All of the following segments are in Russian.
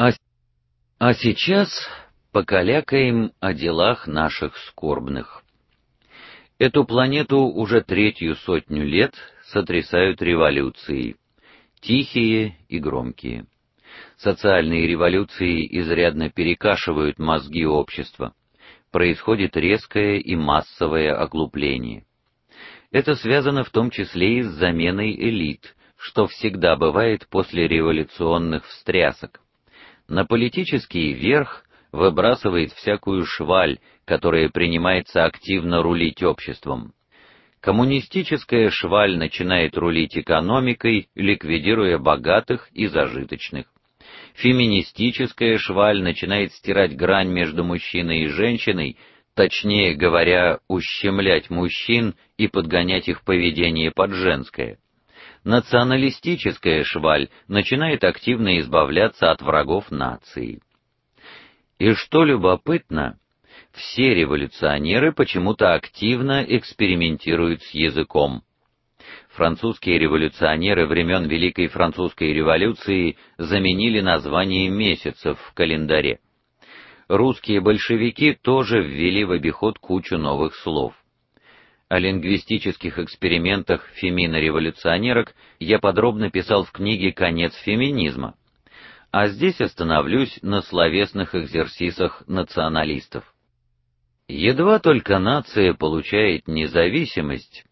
А, а сейчас покалякаем о делах наших скорбных. Эту планету уже третью сотню лет сотрясают революции, тихие и громкие. Социальные революции изрядно перекашивают мозги общества. Происходит резкое и массовое оглупление. Это связано в том числе и с заменой элит, что всегда бывает после революционных встрясок. На политический верх выбрасывает всякую шваль, которая принимается активно рулить обществом. Коммунистическая шваль начинает рулить экономикой, ликвидируя богатых и зажиточных. Феминистическая шваль начинает стирать грань между мужчиной и женщиной, точнее говоря, ущемлять мужчин и подгонять их поведение под женское. Националистическая шваль начинает активно избавляться от врагов нации. И что любопытно, все революционеры почему-то активно экспериментируют с языком. Французские революционеры времен Великой французской революции заменили названия месяцев в календаре. Русские большевики тоже ввели в обиход кучу новых слов. О лингвистических экспериментах фемино-революционерок я подробно писал в книге Конец феминизма. А здесь остановлюсь на словесных экзерсисах националистов. Едва только нация получает независимость,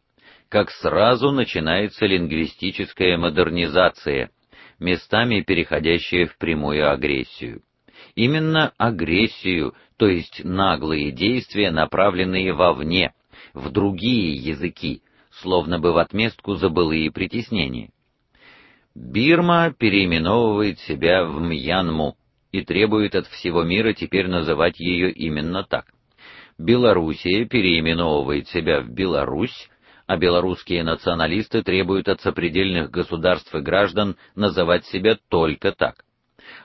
как сразу начинается лингвистическая модернизация, местами переходящая в прямую агрессию. Именно агрессию, то есть наглые действия, направленные вовне, в другие языки, словно бы в отместку за былые притеснения. Бирма переименовывает себя в Мьянму и требует от всего мира теперь называть ее именно так. Белоруссия переименовывает себя в Беларусь, а белорусские националисты требуют от сопредельных государств и граждан называть себя только так.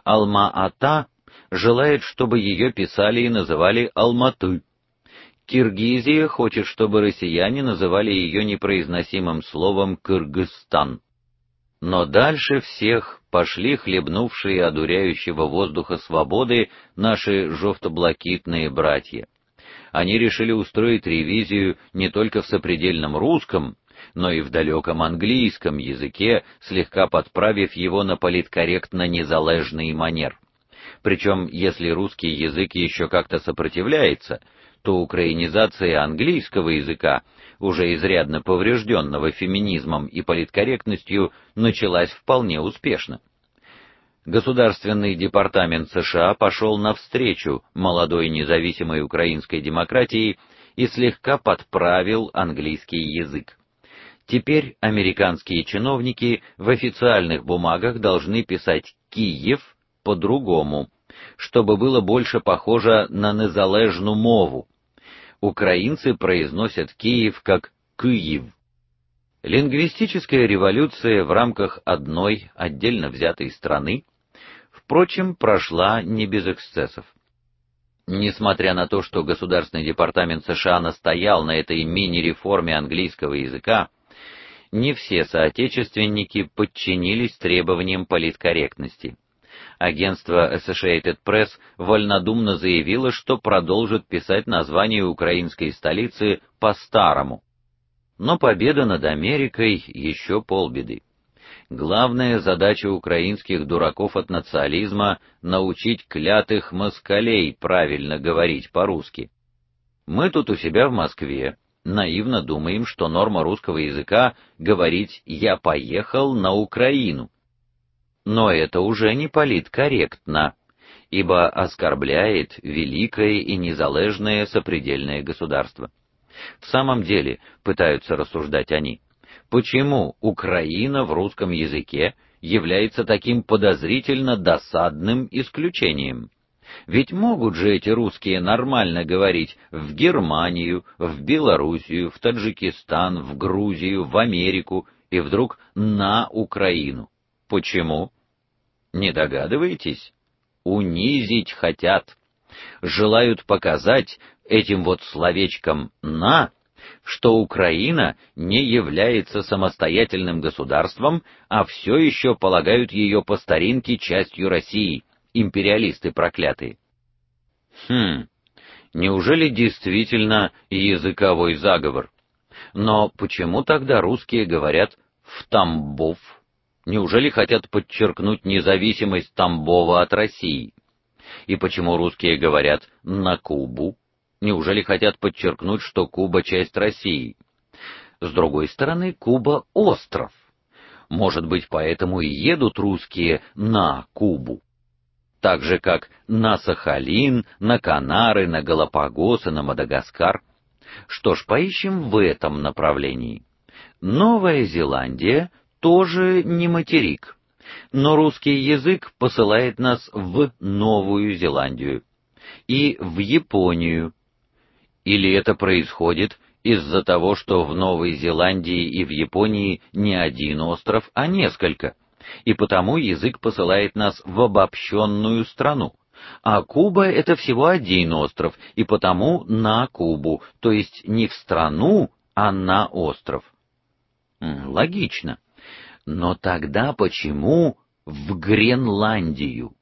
Алма-Ата желает, чтобы ее писали и называли Алматы. Киргизия хочет, чтобы россияне называли ее непроизносимым словом Кыргызстан. Но дальше всех пошли хлебнувшие одуряющего воздуха свободы наши жовто-блакитные братья они решили устроить ревизию не только в сопредельном русском, но и в далеком английском языке, слегка подправив его на политкорректно незалежный манер. Причем, если русский язык еще как-то сопротивляется, то украинизация английского языка, уже изрядно поврежденного феминизмом и политкорректностью, началась вполне успешно. Государственный департамент США пошел навстречу молодой независимой украинской демократии и слегка подправил английский язык. Теперь американские чиновники в официальных бумагах должны писать Киев по-другому, чтобы было больше похоже на незалежную мову. Украинцы произносят Киев как Киев. Лингвистическая революция в рамках одной отдельно взятой страны впрочем, прошла не без эксцессов. Несмотря на то, что Государственный департамент США настоял на этой мини-реформе английского языка, не все соотечественники подчинились требованиям политкорректности. Агентство Associated Press вольнодумно заявило, что продолжит писать название украинской столицы по-старому. Но победа над Америкой еще полбеды. Главная задача украинских дураков от национализма научить клятых москалей правильно говорить по-русски. Мы тут у себя в Москве наивно думаем, что норма русского языка говорить я поехал на Украину. Но это уже не политкорректно, ибо оскорбляет великое и незалежное сопредельное государство. В самом деле, пытаются рассуждать они, почему Украина в русском языке является таким подозрительно досадным исключением. Ведь могут же эти русские нормально говорить в Германию, в Белоруссию, в Таджикистан, в Грузию, в Америку и вдруг на Украину. Почему? Не догадываетесь? Унизить хотят. Желают показать этим вот словечком на что Украина не является самостоятельным государством, а все еще полагают ее по старинке частью России, империалисты проклятые. Хм. Неужели действительно языковой заговор? Но почему тогда русские говорят в Тамбов? Неужели хотят подчеркнуть независимость Тамбова от России? И почему русские говорят на Кубу? Неужели хотят подчеркнуть, что Куба часть России? С другой стороны, Куба остров. Может быть, поэтому и едут русские на Кубу. Так же как на Сахалин, на Канары, на Галапагос и на Мадагаскар. Что ж, поищем в этом направлении. Новая Зеландия тоже не материк. Но русский язык посылает нас в Новую Зеландию и в Японию. Или это происходит из-за того, что в Новой Зеландии и в Японии не один остров, а несколько, и потому язык посылает нас в обобщенную страну. А Куба это всего один остров, и потому на Кубу, то есть не в страну, а на остров. Логично. Но тогда почему в Гренландию?